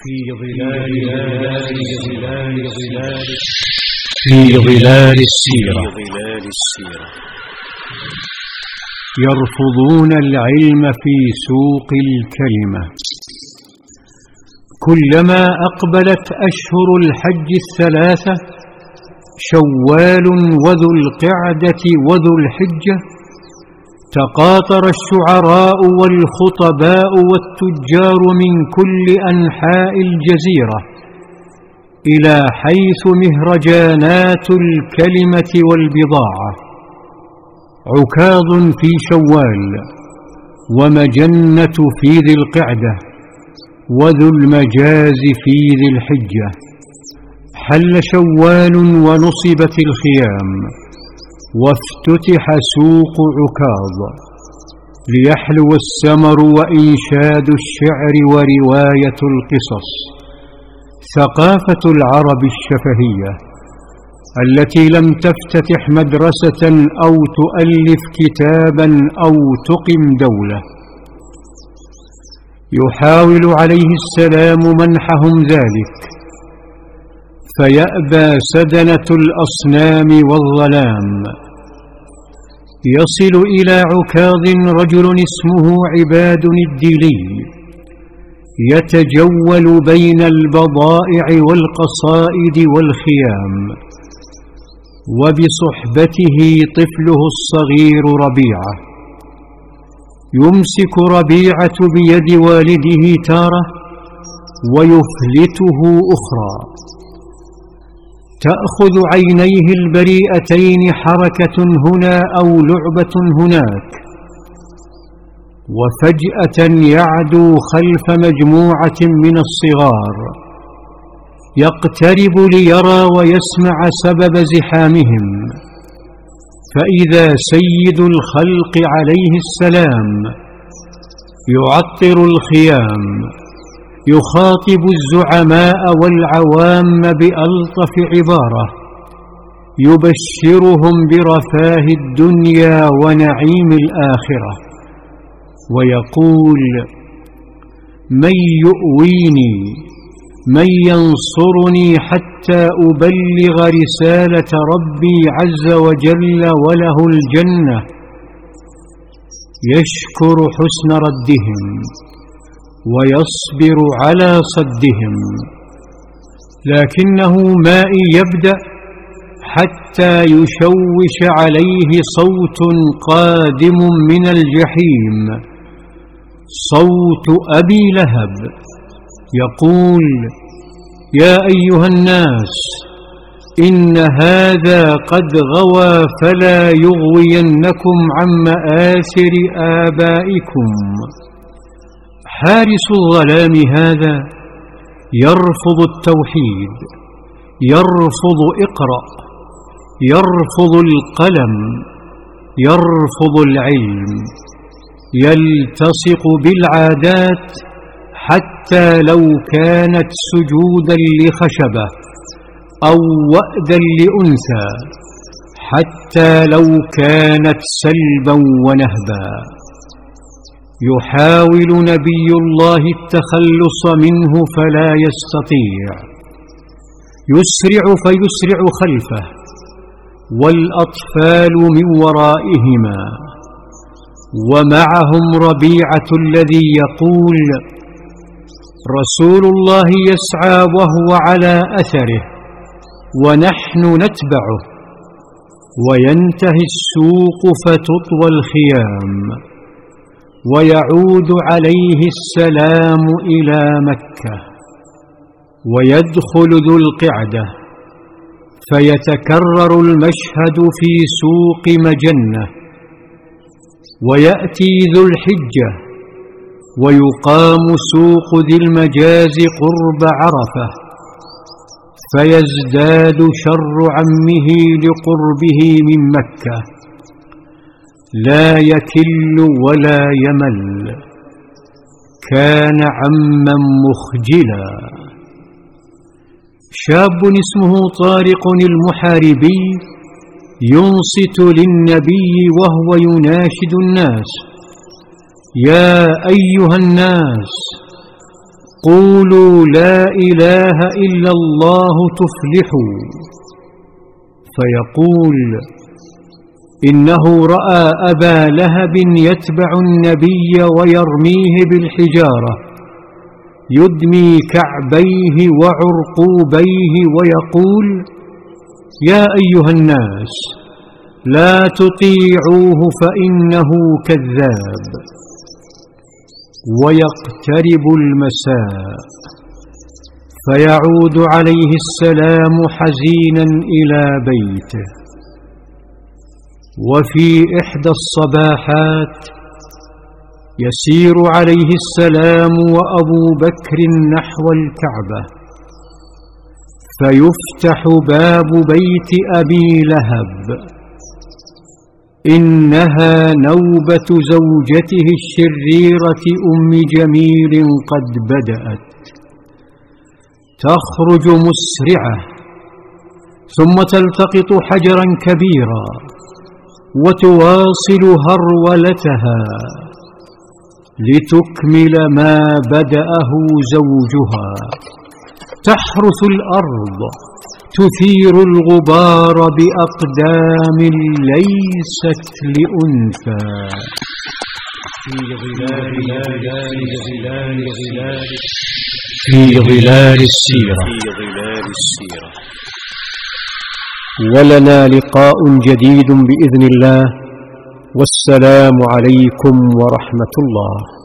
في ظلال ظلال ظلال في ظلال السيرة. يرفضون العلم في سوق الكلمة. كلما أقبلت أشهر الحج الثلاثة شوال وذو القعدة وذو الحجة تقاطر الشعراء والخطباء والتجار من كل أنحاء الجزيرة إلى حيث مهرجانات الكلمة والبضاعة. عكاظ في شوال ومجنة في ذي القعدة وذو المجاز في ذي الحجة. حل شوال ونصبت الخيام وافتتح سوق عكاظ ليحلو السمر وإنشاد الشعر ورواية القصص. ثقافة العرب الشفهية التي لم تفتتح مدرسة أو تؤلف كتابا أو تقم دولة. يحاول عليه السلام منحهم ذلك. فيأبى سدنة الأصنام والظلام. يصل إلى عكاظ رجل اسمه عباد الديلي يتجول بين البضائع والقصائد والخيام وبصحبته طفله الصغير ربيعه يمسك ربيعة بيد والده تارة ويفلته أخرى. تأخذ عينيه البريئتين حركة هنا أو لعبة هناك. وفجأة يعدو خلف مجموعة من الصغار. يقترب ليرى ويسمع سبب زحامهم. فإذا سيد الخلق عليه السلام يعطر الخيام. يخاطب الزعماء والعوام بألطف عبارة. يبشرهم برفاه الدنيا ونعيم الآخرة. ويقول من يؤويني من ينصرني حتى أبلغ رسالة ربي عز وجل وله الجنة؟ يشكر حسن ردهم. ويصبر على صدهم. لكنه ما إن يبدأ حتى يشوش عليه صوت قادم من الجحيم. صوت أبي لهب يقول يا أيها الناس إن هذا قد غوى فلا يغوينكم عن مآثر آبائكم. حارس الظلام هذا يرفض التوحيد يرفض اقرأ يرفض القلم يرفض العلم يلتصق بالعادات حتى لو كانت سجودا لخشبة أو وأدا لأنثى حتى لو كانت سلبا ونهبا. يحاول نبي الله التخلص منه فلا يستطيع. يسرع فيسرع خلفه والأطفال من ورائهما. ومعهم ربيعة الذي يقول رسول الله يسعى وهو على أثره ونحن نتبعه. وينتهي السوق فتطوى الخيام. ويعود عليه السلام إلى مكة ويدخل ذو القعدة فيتكرر المشهد في سوق مجنة ويأتي ذو الحجة ويقام سوق ذي المجاز قرب عرفة فيزداد شر عمه لقربه من مكة. لا يكل ولا يمل. كان عما مخجلا. شاب اسمه طارق المحاربي ينصت للنبي وهو يناشد الناس. يا أيها الناس قولوا لا إله إلا الله تفلحوا. فيقول إنه رأى أبا لهب يتبع النبي ويرميه بالحجارة يدمي كعبيه وعرقوبيه ويقول يا أيها الناس لا تطيعوه فإنه كذاب ويقترب المساء فيعود عليه السلام حزينا إلى بيته. وفي إحدى الصباحات يسير عليه السلام وأبو بكر نحو الكعبة فيفتح باب بيت أبي لهب إنها نوبة زوجته الشريرة أم جميل قد بدأت تخرج مسرعة ثم تلتقط حجرا كبيرا. وتواصل هرولتها لتكمل ما بدأه زوجها. تحرث الأرض تثير الغبار بأقدام ليست لأنثى. في ظلال في ظلال السيرة. في ظلال السيرة. ولنا لقاء جديد بإذن الله والسلام عليكم ورحمة الله.